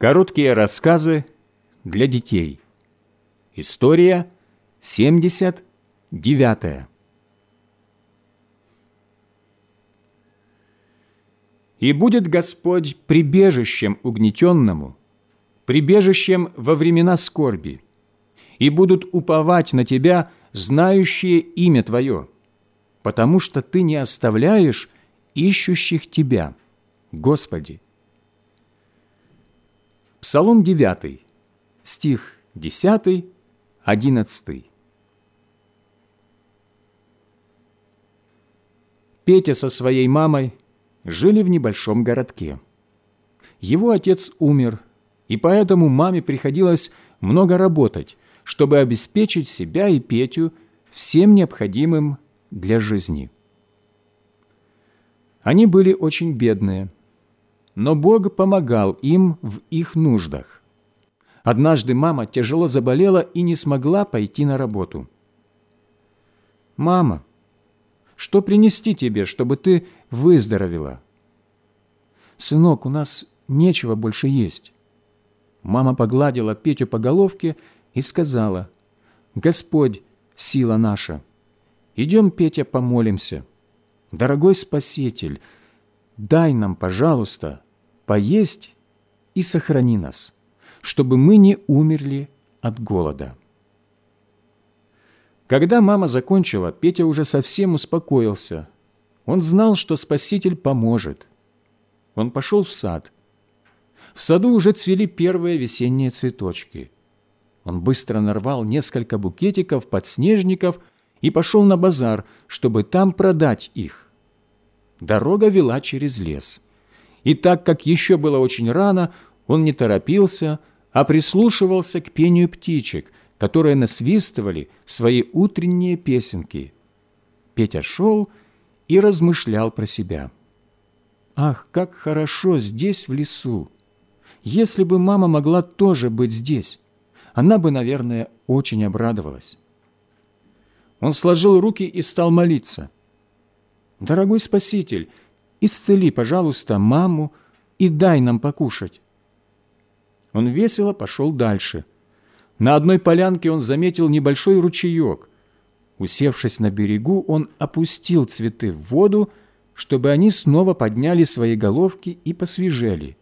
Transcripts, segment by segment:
Короткие рассказы для детей. История 79. «И будет Господь прибежищем угнетенному, прибежищем во времена скорби, и будут уповать на Тебя, знающие имя Твое, потому что Ты не оставляешь ищущих Тебя, Господи». Псалом 9, стих 10, 11. Петя со своей мамой жили в небольшом городке. Его отец умер, и поэтому маме приходилось много работать, чтобы обеспечить себя и Петю всем необходимым для жизни. Они были очень бедные – но Бог помогал им в их нуждах. Однажды мама тяжело заболела и не смогла пойти на работу. «Мама, что принести тебе, чтобы ты выздоровела?» «Сынок, у нас нечего больше есть». Мама погладила Петю по головке и сказала, «Господь, сила наша, идем, Петя, помолимся. Дорогой Спаситель, дай нам, пожалуйста, поесть и сохрани нас, чтобы мы не умерли от голода». Когда мама закончила, Петя уже совсем успокоился. Он знал, что Спаситель поможет. Он пошел в сад. В саду уже цвели первые весенние цветочки. Он быстро нарвал несколько букетиков подснежников и пошел на базар, чтобы там продать их. Дорога вела через лес и так как еще было очень рано, он не торопился, а прислушивался к пению птичек, которые насвистывали свои утренние песенки. Петя шел и размышлял про себя. «Ах, как хорошо здесь, в лесу! Если бы мама могла тоже быть здесь, она бы, наверное, очень обрадовалась». Он сложил руки и стал молиться. «Дорогой Спаситель, исцели, пожалуйста, маму и дай нам покушать». Он весело пошел дальше. На одной полянке он заметил небольшой ручеек. Усевшись на берегу, он опустил цветы в воду, чтобы они снова подняли свои головки и посвежели.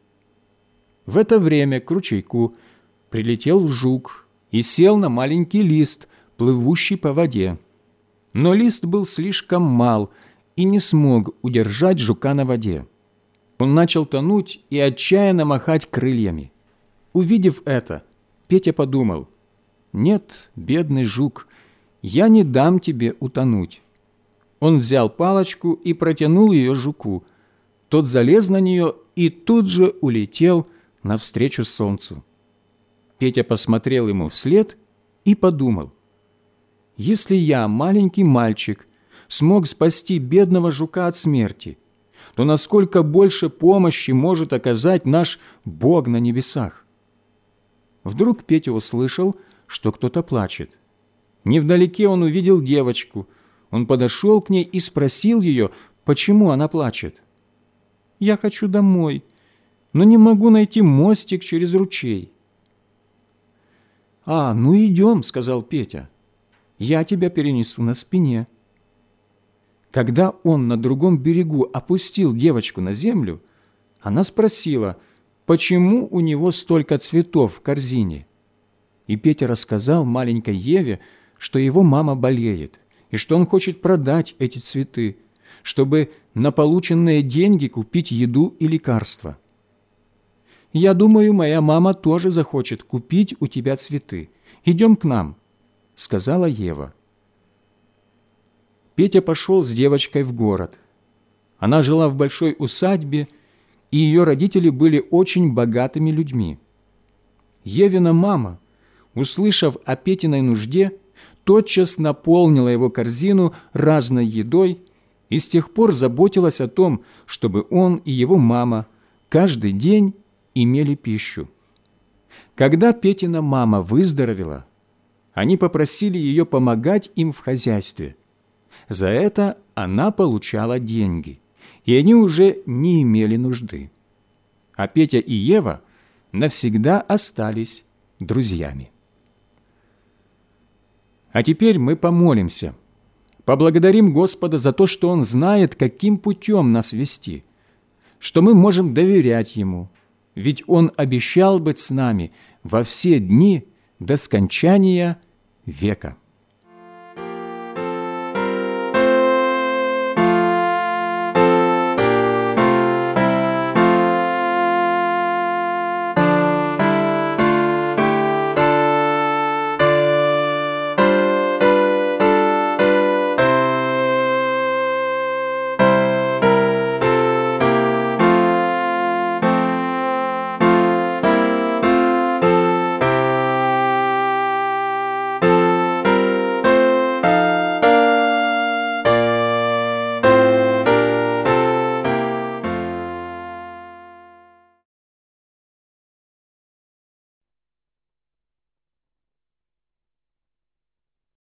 В это время к ручейку прилетел жук и сел на маленький лист, плывущий по воде. Но лист был слишком мал – и не смог удержать жука на воде. Он начал тонуть и отчаянно махать крыльями. Увидев это, Петя подумал, «Нет, бедный жук, я не дам тебе утонуть». Он взял палочку и протянул ее жуку. Тот залез на нее и тут же улетел навстречу солнцу. Петя посмотрел ему вслед и подумал, «Если я маленький мальчик смог спасти бедного жука от смерти, то насколько больше помощи может оказать наш Бог на небесах? Вдруг Петя услышал, что кто-то плачет. Невдалеке он увидел девочку. Он подошел к ней и спросил ее, почему она плачет. «Я хочу домой, но не могу найти мостик через ручей». «А, ну идем», — сказал Петя. «Я тебя перенесу на спине». Когда он на другом берегу опустил девочку на землю, она спросила, почему у него столько цветов в корзине. И Петя рассказал маленькой Еве, что его мама болеет, и что он хочет продать эти цветы, чтобы на полученные деньги купить еду и лекарства. «Я думаю, моя мама тоже захочет купить у тебя цветы. Идем к нам», — сказала Ева. Петя пошел с девочкой в город. Она жила в большой усадьбе, и ее родители были очень богатыми людьми. Евина мама, услышав о Петиной нужде, тотчас наполнила его корзину разной едой и с тех пор заботилась о том, чтобы он и его мама каждый день имели пищу. Когда Петина мама выздоровела, они попросили ее помогать им в хозяйстве – за это она получала деньги, и они уже не имели нужды. А Петя и Ева навсегда остались друзьями. А теперь мы помолимся, поблагодарим Господа за то, что Он знает, каким путем нас вести, что мы можем доверять Ему, ведь Он обещал быть с нами во все дни до скончания века.